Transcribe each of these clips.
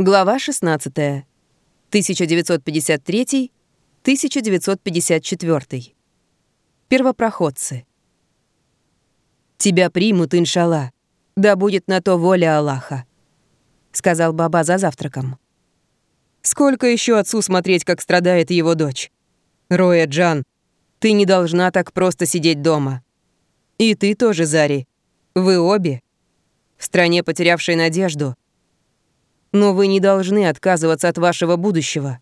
Глава 16. 1953-1954. Первопроходцы. «Тебя примут, иншалла. Да будет на то воля Аллаха», — сказал Баба за завтраком. «Сколько еще отцу смотреть, как страдает его дочь? Роя Джан, ты не должна так просто сидеть дома. И ты тоже, Зари. Вы обе. В стране, потерявшей надежду — но вы не должны отказываться от вашего будущего.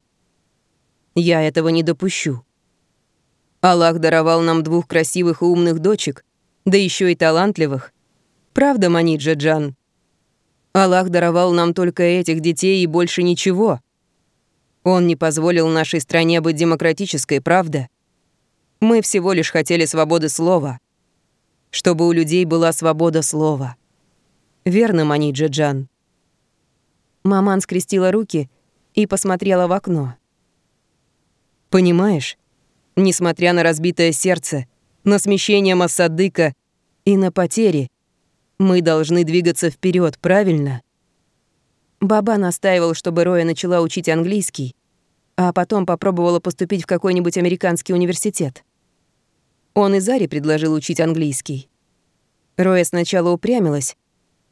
Я этого не допущу. Аллах даровал нам двух красивых и умных дочек, да еще и талантливых. Правда, Маниджа Джан? Аллах даровал нам только этих детей и больше ничего. Он не позволил нашей стране быть демократической, правда? Мы всего лишь хотели свободы слова. Чтобы у людей была свобода слова. Верно, Маниджа Джан? Маман скрестила руки и посмотрела в окно. «Понимаешь, несмотря на разбитое сердце, на смещение Массадыка и на потери, мы должны двигаться вперед, правильно?» Баба настаивал, чтобы Роя начала учить английский, а потом попробовала поступить в какой-нибудь американский университет. Он и Заре предложил учить английский. Роя сначала упрямилась,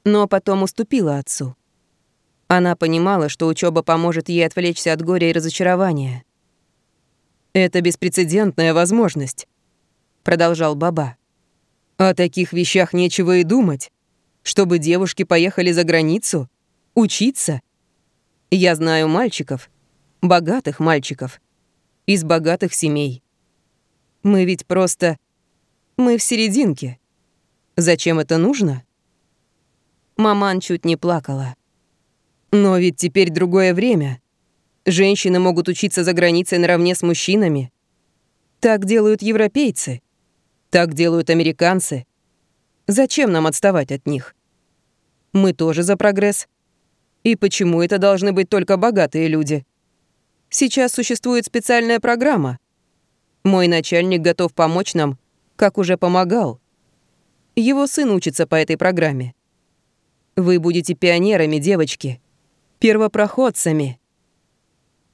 но потом уступила отцу. Она понимала, что учеба поможет ей отвлечься от горя и разочарования. «Это беспрецедентная возможность», — продолжал Баба. «О таких вещах нечего и думать. Чтобы девушки поехали за границу, учиться. Я знаю мальчиков, богатых мальчиков, из богатых семей. Мы ведь просто... Мы в серединке. Зачем это нужно?» Маман чуть не плакала. Но ведь теперь другое время. Женщины могут учиться за границей наравне с мужчинами. Так делают европейцы. Так делают американцы. Зачем нам отставать от них? Мы тоже за прогресс. И почему это должны быть только богатые люди? Сейчас существует специальная программа. Мой начальник готов помочь нам, как уже помогал. Его сын учится по этой программе. Вы будете пионерами, девочки первопроходцами.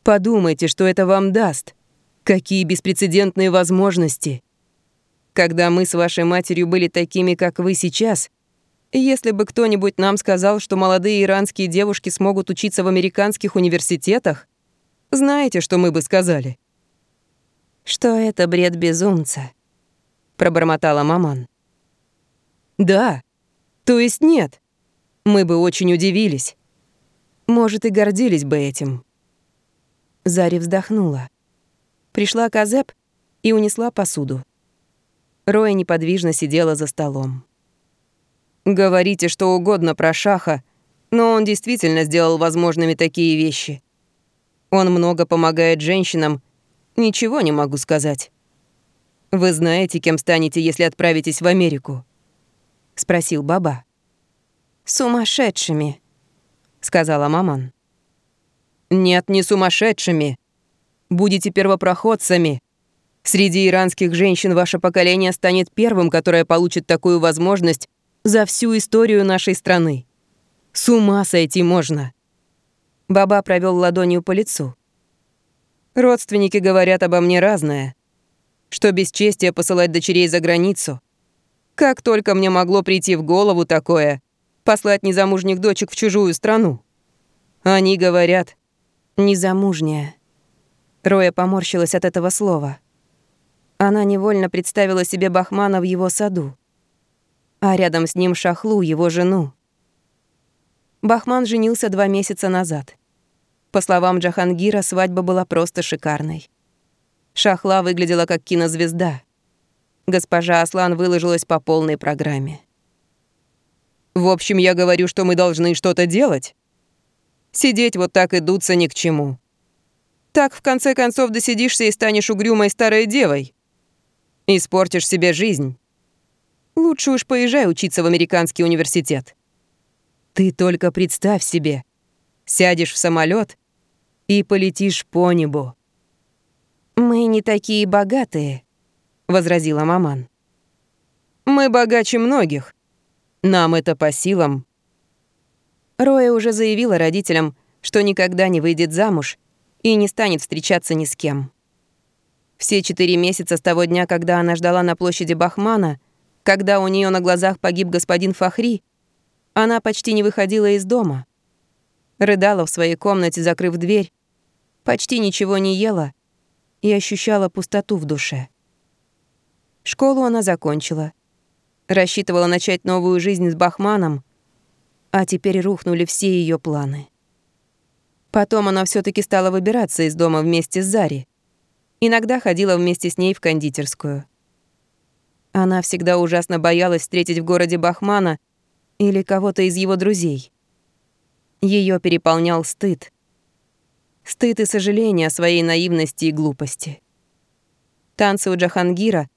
Подумайте, что это вам даст. Какие беспрецедентные возможности. Когда мы с вашей матерью были такими, как вы сейчас, если бы кто-нибудь нам сказал, что молодые иранские девушки смогут учиться в американских университетах, знаете, что мы бы сказали? Что это бред безумца, пробормотала маман. Да. То есть нет. Мы бы очень удивились. Может, и гордились бы этим. Зари вздохнула. Пришла Казеп и унесла посуду. Роя неподвижно сидела за столом. «Говорите что угодно про Шаха, но он действительно сделал возможными такие вещи. Он много помогает женщинам, ничего не могу сказать. Вы знаете, кем станете, если отправитесь в Америку?» — спросил Баба. «Сумасшедшими», — сказала маман. «Нет, не сумасшедшими. Будете первопроходцами. Среди иранских женщин ваше поколение станет первым, которое получит такую возможность за всю историю нашей страны. С ума сойти можно». Баба провел ладонью по лицу. «Родственники говорят обо мне разное. Что бесчестие посылать дочерей за границу. Как только мне могло прийти в голову такое — послать незамужних дочек в чужую страну. Они говорят «незамужняя». Роя поморщилась от этого слова. Она невольно представила себе Бахмана в его саду, а рядом с ним Шахлу, его жену. Бахман женился два месяца назад. По словам Джахангира, свадьба была просто шикарной. Шахла выглядела как кинозвезда. Госпожа Аслан выложилась по полной программе. В общем, я говорю, что мы должны что-то делать. Сидеть вот так и дуться ни к чему. Так, в конце концов, досидишься и станешь угрюмой старой девой. Испортишь себе жизнь. Лучше уж поезжай учиться в американский университет. Ты только представь себе. Сядешь в самолет и полетишь по небу. «Мы не такие богатые», — возразила маман. «Мы богаче многих», нам это по силам». Роя уже заявила родителям, что никогда не выйдет замуж и не станет встречаться ни с кем. Все четыре месяца с того дня, когда она ждала на площади Бахмана, когда у нее на глазах погиб господин Фахри, она почти не выходила из дома. Рыдала в своей комнате, закрыв дверь, почти ничего не ела и ощущала пустоту в душе. Школу она закончила. Рассчитывала начать новую жизнь с Бахманом, а теперь рухнули все ее планы. Потом она все таки стала выбираться из дома вместе с Зари. Иногда ходила вместе с ней в кондитерскую. Она всегда ужасно боялась встретить в городе Бахмана или кого-то из его друзей. Ее переполнял стыд. Стыд и сожаление о своей наивности и глупости. Танцы у Джахангира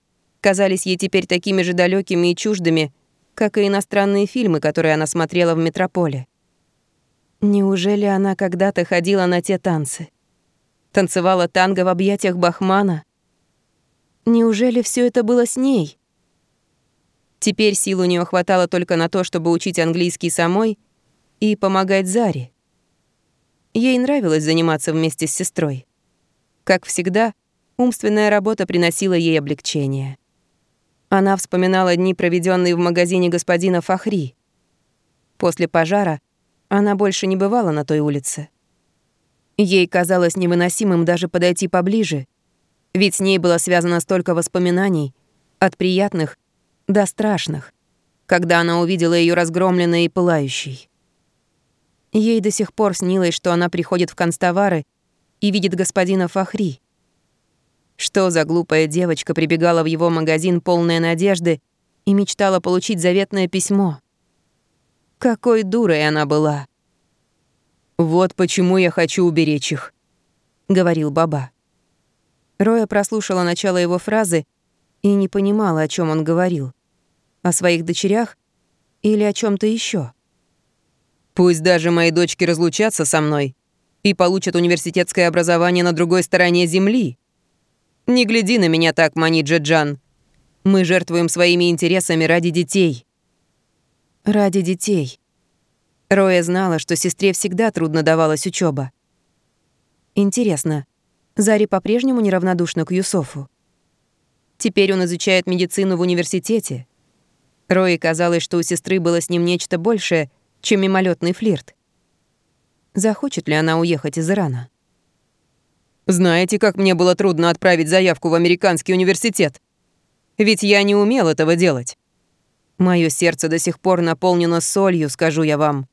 казались ей теперь такими же далекими и чуждыми, как и иностранные фильмы, которые она смотрела в метрополе. Неужели она когда-то ходила на те танцы? Танцевала танго в объятиях Бахмана? Неужели все это было с ней? Теперь сил у нее хватало только на то, чтобы учить английский самой и помогать Заре. Ей нравилось заниматься вместе с сестрой. Как всегда, умственная работа приносила ей облегчение. Она вспоминала дни, проведенные в магазине господина Фахри. После пожара она больше не бывала на той улице. Ей казалось невыносимым даже подойти поближе, ведь с ней было связано столько воспоминаний, от приятных до страшных, когда она увидела ее разгромленной и пылающей. Ей до сих пор снилось, что она приходит в констовары и видит господина Фахри. Что за глупая девочка прибегала в его магазин полная надежды и мечтала получить заветное письмо. Какой дурой она была. «Вот почему я хочу уберечь их», — говорил Баба. Роя прослушала начало его фразы и не понимала, о чем он говорил. О своих дочерях или о чем то еще. «Пусть даже мои дочки разлучатся со мной и получат университетское образование на другой стороне Земли. Не гляди на меня так, Маниджа Джан. Мы жертвуем своими интересами ради детей». Ради детей. Роя знала, что сестре всегда трудно давалась учеба. Интересно, Зари по-прежнему неравнодушна к Юсофу? Теперь он изучает медицину в университете. Рое казалось, что у сестры было с ним нечто большее, чем мимолетный флирт. Захочет ли она уехать из Ирана? «Знаете, как мне было трудно отправить заявку в американский университет? Ведь я не умел этого делать. Мое сердце до сих пор наполнено солью, скажу я вам.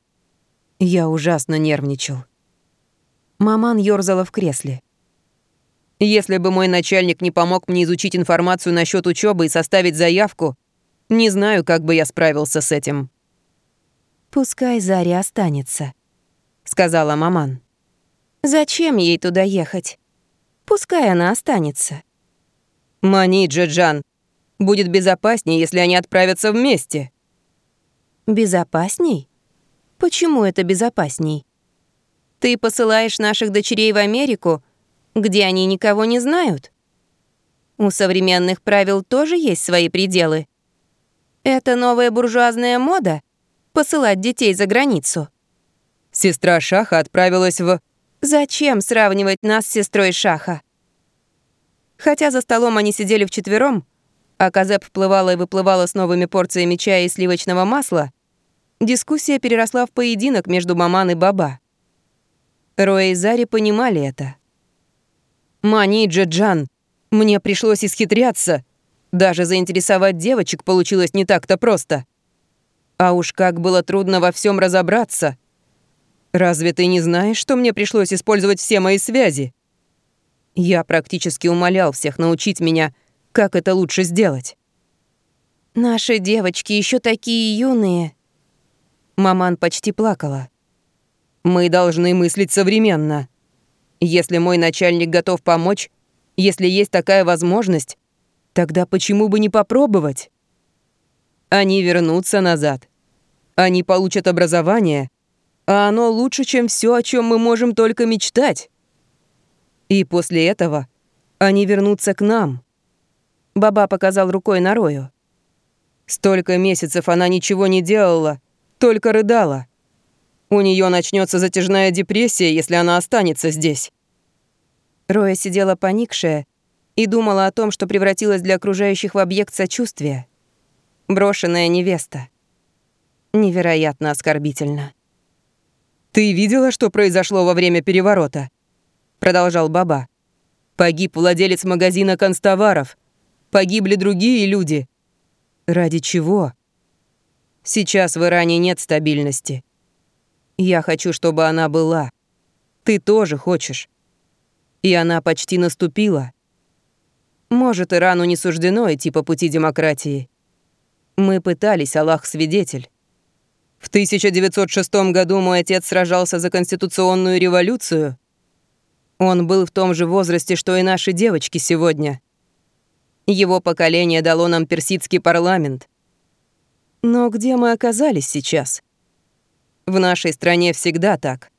Я ужасно нервничал. Маман ёрзала в кресле. Если бы мой начальник не помог мне изучить информацию насчет учебы и составить заявку, не знаю, как бы я справился с этим. «Пускай Заря останется», — сказала маман. «Зачем ей туда ехать? Пускай она останется». «Мани, Джаджан, будет безопаснее, если они отправятся вместе». «Безопасней? Почему это безопасней? Ты посылаешь наших дочерей в Америку, где они никого не знают? У современных правил тоже есть свои пределы. Это новая буржуазная мода — посылать детей за границу. Сестра Шаха отправилась в... Зачем сравнивать нас с сестрой Шаха? Хотя за столом они сидели вчетвером, а Казеп вплывала и выплывала с новыми порциями чая и сливочного масла — Дискуссия переросла в поединок между Маман и Баба. Роя и Зари понимали это. «Мани, Джаджан, мне пришлось исхитряться. Даже заинтересовать девочек получилось не так-то просто. А уж как было трудно во всем разобраться. Разве ты не знаешь, что мне пришлось использовать все мои связи? Я практически умолял всех научить меня, как это лучше сделать. Наши девочки еще такие юные, Маман почти плакала. «Мы должны мыслить современно. Если мой начальник готов помочь, если есть такая возможность, тогда почему бы не попробовать? Они вернутся назад. Они получат образование, а оно лучше, чем все, о чем мы можем только мечтать. И после этого они вернутся к нам». Баба показал рукой на Рою. Столько месяцев она ничего не делала — только рыдала. У нее начнется затяжная депрессия, если она останется здесь. Роя сидела поникшая и думала о том, что превратилась для окружающих в объект сочувствия. Брошенная невеста. Невероятно оскорбительно. «Ты видела, что произошло во время переворота?» Продолжал Баба. «Погиб владелец магазина констоваров. Погибли другие люди. Ради чего?» «Сейчас в Иране нет стабильности. Я хочу, чтобы она была. Ты тоже хочешь. И она почти наступила. Может, Ирану не суждено идти по пути демократии. Мы пытались, Аллах свидетель. В 1906 году мой отец сражался за конституционную революцию. Он был в том же возрасте, что и наши девочки сегодня. Его поколение дало нам персидский парламент. Но где мы оказались сейчас? В нашей стране всегда так.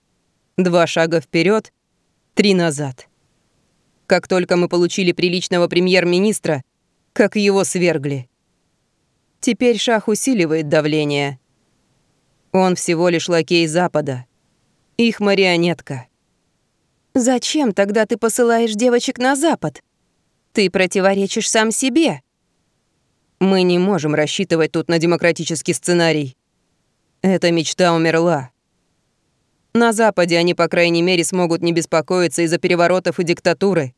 Два шага вперед, три назад. Как только мы получили приличного премьер-министра, как его свергли. Теперь шах усиливает давление. Он всего лишь лакей Запада. Их марионетка. Зачем тогда ты посылаешь девочек на Запад? Ты противоречишь сам себе. Мы не можем рассчитывать тут на демократический сценарий. Эта мечта умерла. На Западе они, по крайней мере, смогут не беспокоиться из-за переворотов и диктатуры.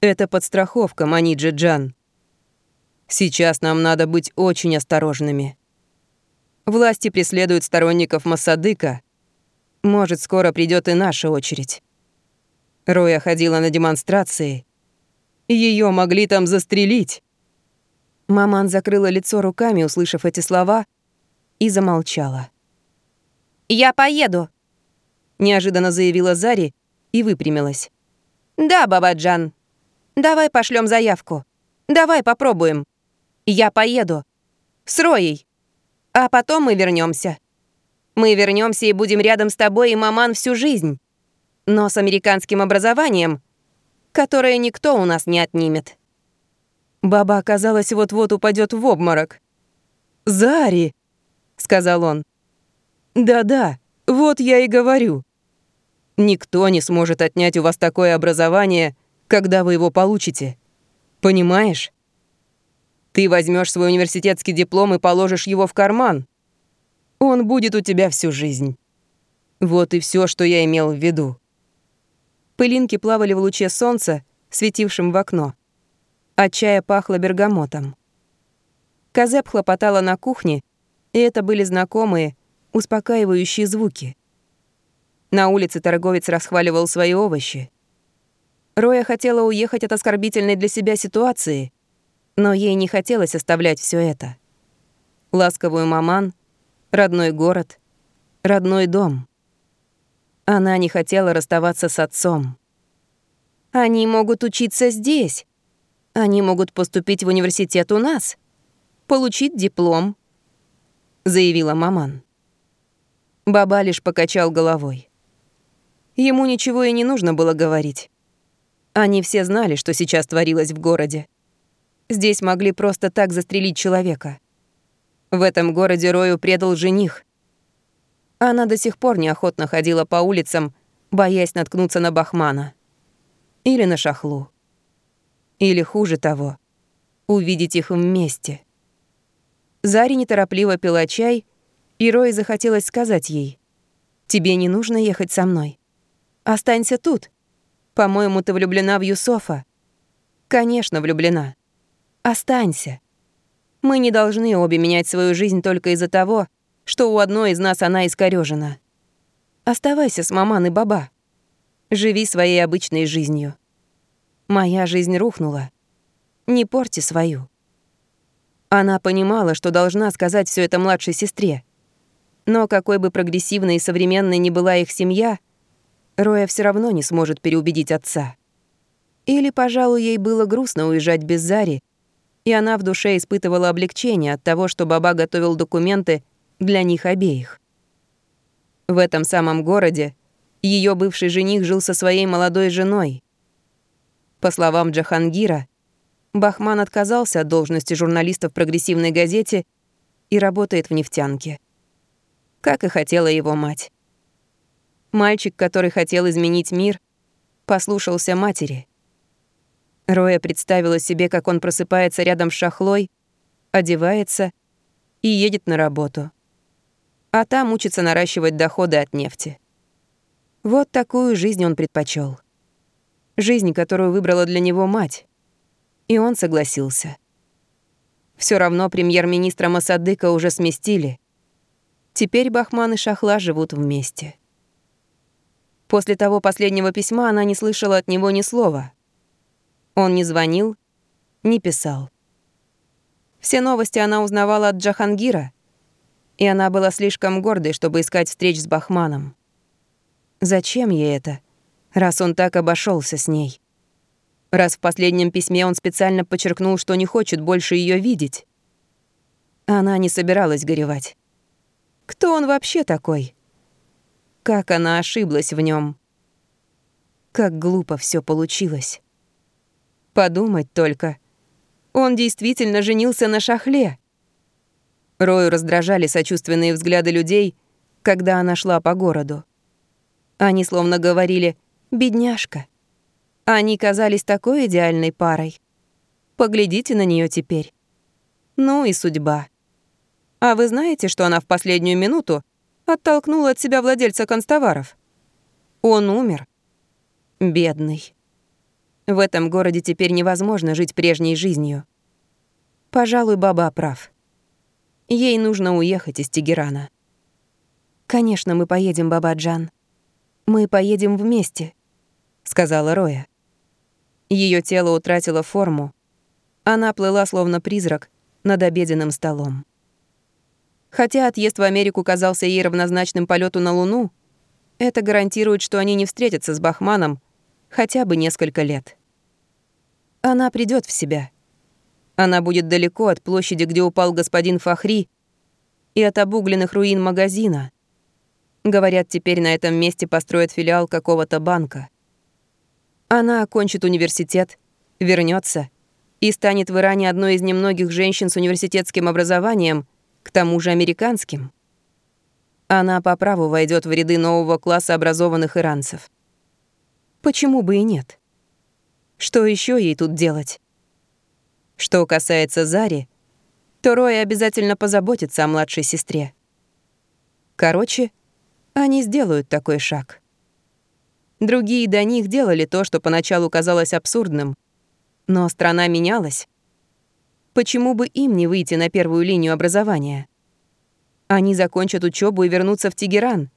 Это подстраховка, Маниджи Джан. Сейчас нам надо быть очень осторожными. Власти преследуют сторонников Массадыка. Может, скоро придет и наша очередь. Роя ходила на демонстрации. Ее могли там застрелить. Маман закрыла лицо руками, услышав эти слова, и замолчала. «Я поеду», — неожиданно заявила Зари и выпрямилась. «Да, Бабаджан. Давай пошлем заявку. Давай попробуем. Я поеду. С Роей». А потом мы вернемся. Мы вернемся и будем рядом с тобой и маман всю жизнь. Но с американским образованием, которое никто у нас не отнимет. Баба, оказалось, вот-вот упадет в обморок. «Зари!» — сказал он. «Да-да, вот я и говорю. Никто не сможет отнять у вас такое образование, когда вы его получите. Понимаешь?» Ты возьмешь свой университетский диплом и положишь его в карман. Он будет у тебя всю жизнь. Вот и все, что я имел в виду. Пылинки плавали в луче солнца, светившем в окно. От чая пахло бергамотом. Казеп хлопотала на кухне, и это были знакомые, успокаивающие звуки. На улице торговец расхваливал свои овощи. Роя хотела уехать от оскорбительной для себя ситуации — но ей не хотелось оставлять все это. Ласковую маман, родной город, родной дом. Она не хотела расставаться с отцом. Они могут учиться здесь. Они могут поступить в университет у нас, получить диплом, заявила маман. Баба лишь покачал головой. Ему ничего и не нужно было говорить. Они все знали, что сейчас творилось в городе. Здесь могли просто так застрелить человека. В этом городе Рою предал жених. Она до сих пор неохотно ходила по улицам, боясь наткнуться на Бахмана. Или на Шахлу. Или хуже того, увидеть их вместе. Зари неторопливо пила чай, и Рой захотелось сказать ей, «Тебе не нужно ехать со мной. Останься тут. По-моему, ты влюблена в Юсофа». «Конечно, влюблена. Останься. Мы не должны обе менять свою жизнь только из-за того, что у одной из нас она искорёжена. Оставайся с маман и баба. Живи своей обычной жизнью. Моя жизнь рухнула. Не порти свою. Она понимала, что должна сказать все это младшей сестре. Но какой бы прогрессивной и современной ни была их семья, Роя все равно не сможет переубедить отца. Или, пожалуй, ей было грустно уезжать без Зари, и она в душе испытывала облегчение от того, что Баба готовил документы для них обеих. В этом самом городе ее бывший жених жил со своей молодой женой. По словам Джахангира, Бахман отказался от должности журналиста в прогрессивной газете и работает в нефтянке. Как и хотела его мать. Мальчик, который хотел изменить мир, послушался матери. Роя представила себе, как он просыпается рядом с шахлой, одевается и едет на работу. А там учится наращивать доходы от нефти. Вот такую жизнь он предпочел. Жизнь, которую выбрала для него мать. И он согласился. Все равно премьер-министра Масадыка уже сместили. Теперь Бахман и Шахла живут вместе. После того последнего письма она не слышала от него ни слова. Он не звонил, не писал. Все новости она узнавала от Джахангира, и она была слишком гордой, чтобы искать встреч с Бахманом. Зачем ей это, раз он так обошелся с ней? Раз в последнем письме он специально подчеркнул, что не хочет больше ее видеть. Она не собиралась горевать. Кто он вообще такой? Как она ошиблась в нем. Как глупо все получилось. Подумать только. Он действительно женился на шахле. Рою раздражали сочувственные взгляды людей, когда она шла по городу. Они словно говорили «бедняжка». Они казались такой идеальной парой. Поглядите на нее теперь. Ну и судьба. А вы знаете, что она в последнюю минуту оттолкнула от себя владельца констоваров. Он умер. Бедный. В этом городе теперь невозможно жить прежней жизнью. Пожалуй, баба прав. Ей нужно уехать из Тегерана. «Конечно, мы поедем, баба Джан. Мы поедем вместе», — сказала Роя. Ее тело утратило форму. Она плыла, словно призрак, над обеденным столом. Хотя отъезд в Америку казался ей равнозначным полету на Луну, это гарантирует, что они не встретятся с Бахманом хотя бы несколько лет. Она придет в себя. Она будет далеко от площади, где упал господин Фахри, и от обугленных руин магазина. Говорят, теперь на этом месте построят филиал какого-то банка. Она окончит университет, вернется и станет в Иране одной из немногих женщин с университетским образованием, к тому же американским. Она по праву войдет в ряды нового класса образованных иранцев. Почему бы и нет? Что еще ей тут делать? Что касается Зари, то Рой обязательно позаботится о младшей сестре. Короче, они сделают такой шаг. Другие до них делали то, что поначалу казалось абсурдным. Но страна менялась, Почему бы им не выйти на первую линию образования? Они закончат учебу и вернутся в Тегеран.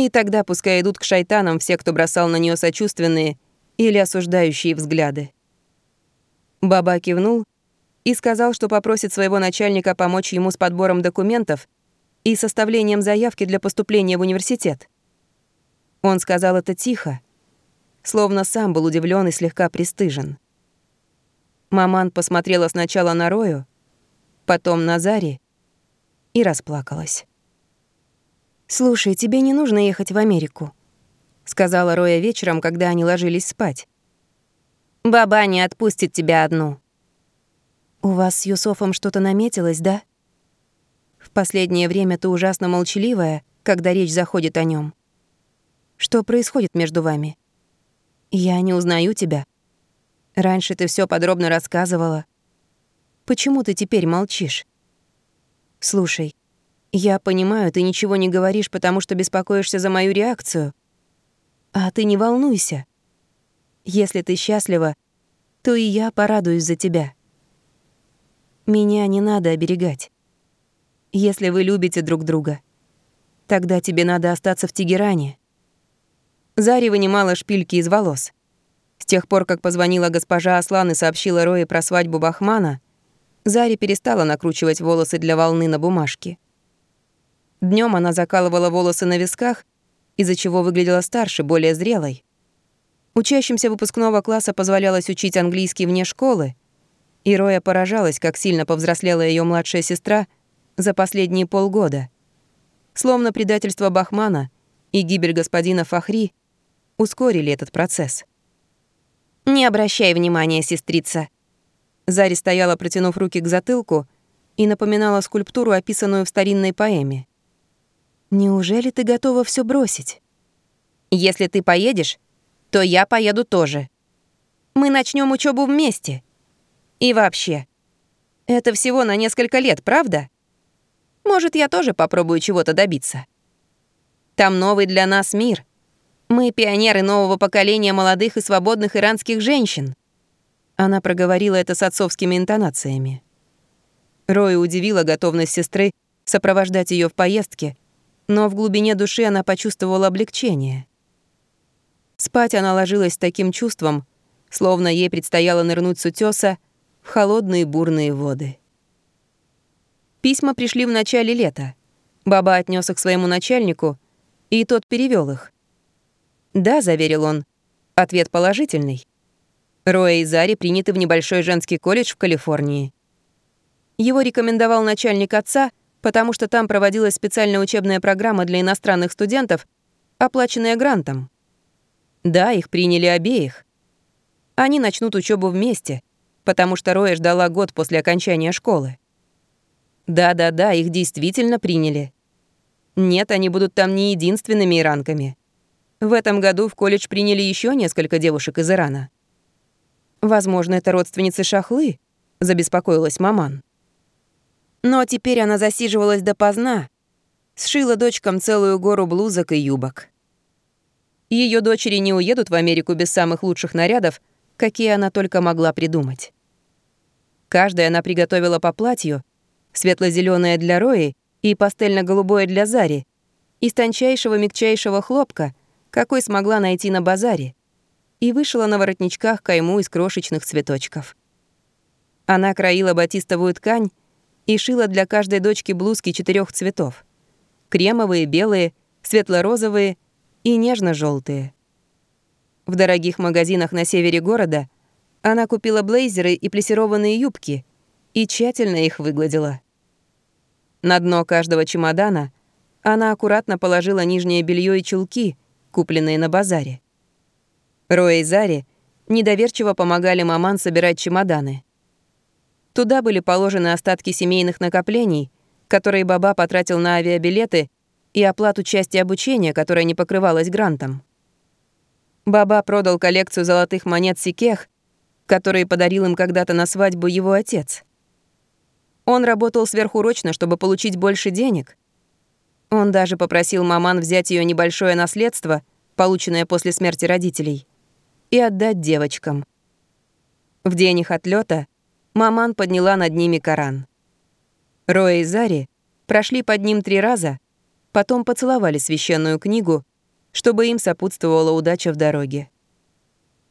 И тогда пускай идут к шайтанам все, кто бросал на нее сочувственные или осуждающие взгляды. Баба кивнул и сказал, что попросит своего начальника помочь ему с подбором документов и составлением заявки для поступления в университет. Он сказал это тихо, словно сам был удивлен и слегка пристыжен. Маман посмотрела сначала на Рою, потом на Зари и расплакалась. «Слушай, тебе не нужно ехать в Америку», — сказала Роя вечером, когда они ложились спать. «Баба не отпустит тебя одну». «У вас с Юсофом что-то наметилось, да?» «В последнее время ты ужасно молчаливая, когда речь заходит о нем. Что происходит между вами? Я не узнаю тебя». Раньше ты все подробно рассказывала. Почему ты теперь молчишь? Слушай, я понимаю, ты ничего не говоришь, потому что беспокоишься за мою реакцию. А ты не волнуйся. Если ты счастлива, то и я порадуюсь за тебя. Меня не надо оберегать. Если вы любите друг друга, тогда тебе надо остаться в Тегеране. Зари вынимала шпильки из волос тех пор, как позвонила госпожа Аслан и сообщила Рое про свадьбу Бахмана, Зари перестала накручивать волосы для волны на бумажке. Днем она закалывала волосы на висках, из-за чего выглядела старше, более зрелой. Учащимся выпускного класса позволялось учить английский вне школы, и Роя поражалась, как сильно повзрослела ее младшая сестра за последние полгода. Словно предательство Бахмана и гибель господина Фахри ускорили этот процесс. «Не обращай внимания, сестрица». Зари стояла, протянув руки к затылку, и напоминала скульптуру, описанную в старинной поэме. «Неужели ты готова все бросить?» Если ты поедешь, то я поеду тоже. Мы начнем учебу вместе. И вообще, это всего на несколько лет, правда? Может, я тоже попробую чего-то добиться. Там новый для нас мир. Мы пионеры нового поколения молодых и свободных иранских женщин. Она проговорила это с отцовскими интонациями. Рой удивила готовность сестры сопровождать ее в поездке, но в глубине души она почувствовала облегчение. Спать она ложилась с таким чувством, словно ей предстояло нырнуть с утёса в холодные бурные воды. Письма пришли в начале лета. Баба отнес их своему начальнику, и тот перевел их. «Да», — заверил он, — «ответ положительный. Роя и Зари приняты в небольшой женский колледж в Калифорнии. Его рекомендовал начальник отца, потому что там проводилась специальная учебная программа для иностранных студентов, оплаченная грантом. Да, их приняли обеих. Они начнут учебу вместе, потому что Роя ждала год после окончания школы. Да-да-да, их действительно приняли. Нет, они будут там не единственными иранками. В этом году в колледж приняли еще несколько девушек из Ирана. Возможно, это родственницы Шахлы, забеспокоилась маман. Но теперь она засиживалась допоздна, сшила дочкам целую гору блузок и юбок. Ее дочери не уедут в Америку без самых лучших нарядов, какие она только могла придумать. Каждая она приготовила по платью, светло зеленое для Рои и пастельно-голубое для Зари, из тончайшего мягчайшего хлопка, какой смогла найти на базаре, и вышила на воротничках кайму из крошечных цветочков. Она краила батистовую ткань и шила для каждой дочки блузки четырех цветов — кремовые, белые, светло-розовые и нежно желтые В дорогих магазинах на севере города она купила блейзеры и плесированные юбки и тщательно их выгладила. На дно каждого чемодана она аккуратно положила нижнее белье и чулки, купленные на базаре. Роя и Зари недоверчиво помогали маман собирать чемоданы. Туда были положены остатки семейных накоплений, которые Баба потратил на авиабилеты и оплату части обучения, которая не покрывалась грантом. Баба продал коллекцию золотых монет Сикех, которые подарил им когда-то на свадьбу его отец. Он работал сверхурочно, чтобы получить больше денег. Он даже попросил маман взять ее небольшое наследство, полученное после смерти родителей, и отдать девочкам. В день их отлета маман подняла над ними Коран. Роя и Зари прошли под ним три раза, потом поцеловали священную книгу, чтобы им сопутствовала удача в дороге.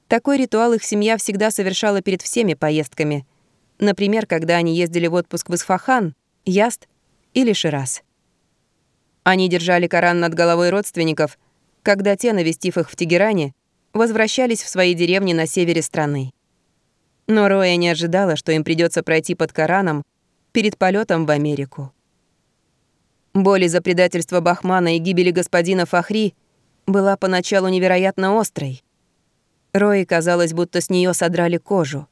Такой ритуал их семья всегда совершала перед всеми поездками, например, когда они ездили в отпуск в Исфахан, Яст или Шираз. Они держали Коран над головой родственников, когда те, навестив их в Тегеране, возвращались в свои деревни на севере страны. Но Роя не ожидала, что им придется пройти под Кораном перед полетом в Америку. Боль из-за предательства Бахмана и гибели господина Фахри была поначалу невероятно острой. Рои казалось, будто с нее содрали кожу.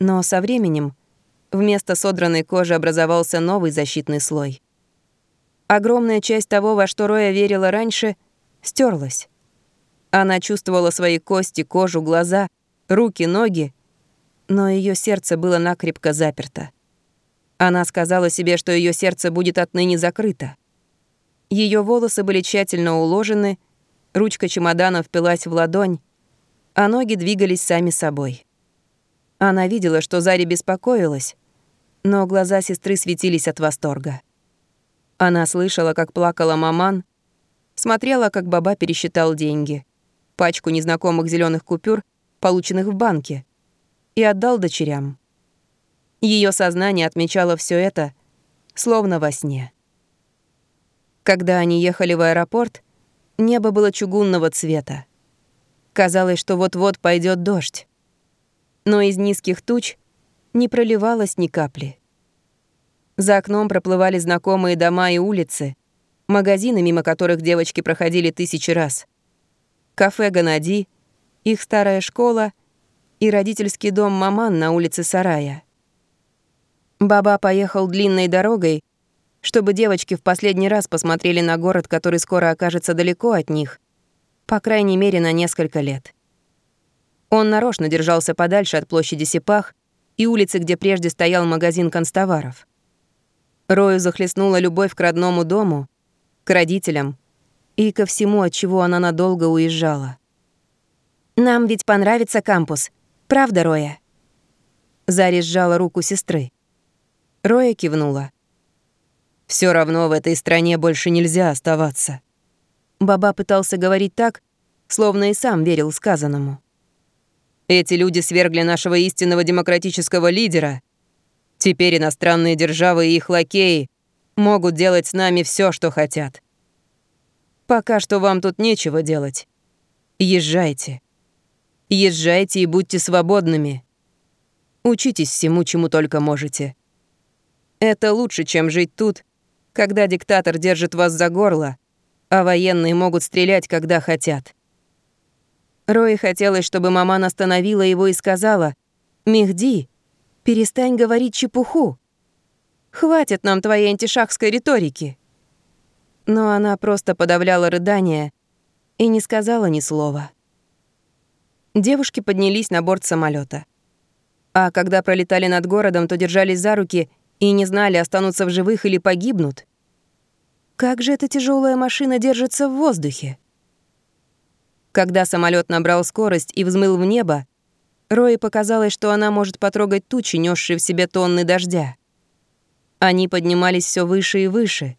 Но со временем вместо содранной кожи образовался новый защитный слой. Огромная часть того, во что Роя верила раньше, стерлась. Она чувствовала свои кости, кожу, глаза, руки, ноги, но ее сердце было накрепко заперто. Она сказала себе, что ее сердце будет отныне закрыто. Ее волосы были тщательно уложены, ручка чемодана впилась в ладонь, а ноги двигались сами собой. Она видела, что Зари беспокоилась, но глаза сестры светились от восторга. Она слышала, как плакала маман, смотрела, как баба пересчитал деньги пачку незнакомых зеленых купюр, полученных в банке, и отдал дочерям. Ее сознание отмечало все это, словно во сне. Когда они ехали в аэропорт, небо было чугунного цвета. Казалось, что вот-вот пойдет дождь. Но из низких туч не проливалось ни капли. За окном проплывали знакомые дома и улицы, магазины, мимо которых девочки проходили тысячи раз кафе «Ганади», их старая школа и родительский дом Маман на улице Сарая. Баба поехал длинной дорогой, чтобы девочки в последний раз посмотрели на город, который скоро окажется далеко от них, По крайней мере, на несколько лет. Он нарочно держался подальше от площади Сипах и улицы, где прежде стоял магазин констоваров. Рою захлестнула любовь к родному дому, к родителям и ко всему, от чего она надолго уезжала. «Нам ведь понравится кампус, правда, Роя?» Зари сжала руку сестры. Роя кивнула. Все равно в этой стране больше нельзя оставаться». Баба пытался говорить так, словно и сам верил сказанному. «Эти люди свергли нашего истинного демократического лидера. Теперь иностранные державы и их лакеи могут делать с нами все, что хотят. Пока что вам тут нечего делать. Езжайте. Езжайте и будьте свободными. Учитесь всему, чему только можете. Это лучше, чем жить тут когда диктатор держит вас за горло, а военные могут стрелять, когда хотят. Рои хотелось, чтобы маман остановила его и сказала, «Мехди, перестань говорить чепуху. Хватит нам твоей антишахской риторики». Но она просто подавляла рыдания и не сказала ни слова. Девушки поднялись на борт самолета. А когда пролетали над городом, то держались за руки и не знали, останутся в живых или погибнут. Как же эта тяжелая машина держится в воздухе? Когда самолет набрал скорость и взмыл в небо, Рои показалось, что она может потрогать тучи, несшие в себе тонны дождя. Они поднимались все выше и выше.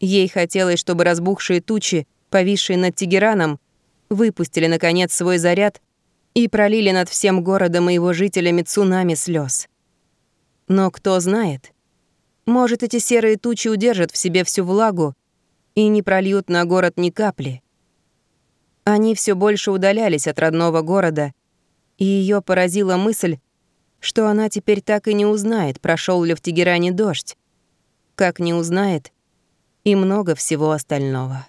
Ей хотелось, чтобы разбухшие тучи, повисшие над Тегераном, выпустили, наконец, свой заряд и пролили над всем городом и его жителями цунами слез. Но кто знает, может, эти серые тучи удержат в себе всю влагу и не прольют на город ни капли. Они все больше удалялись от родного города, и ее поразила мысль, что она теперь так и не узнает, прошел ли в Тегеране дождь, как не узнает и много всего остального.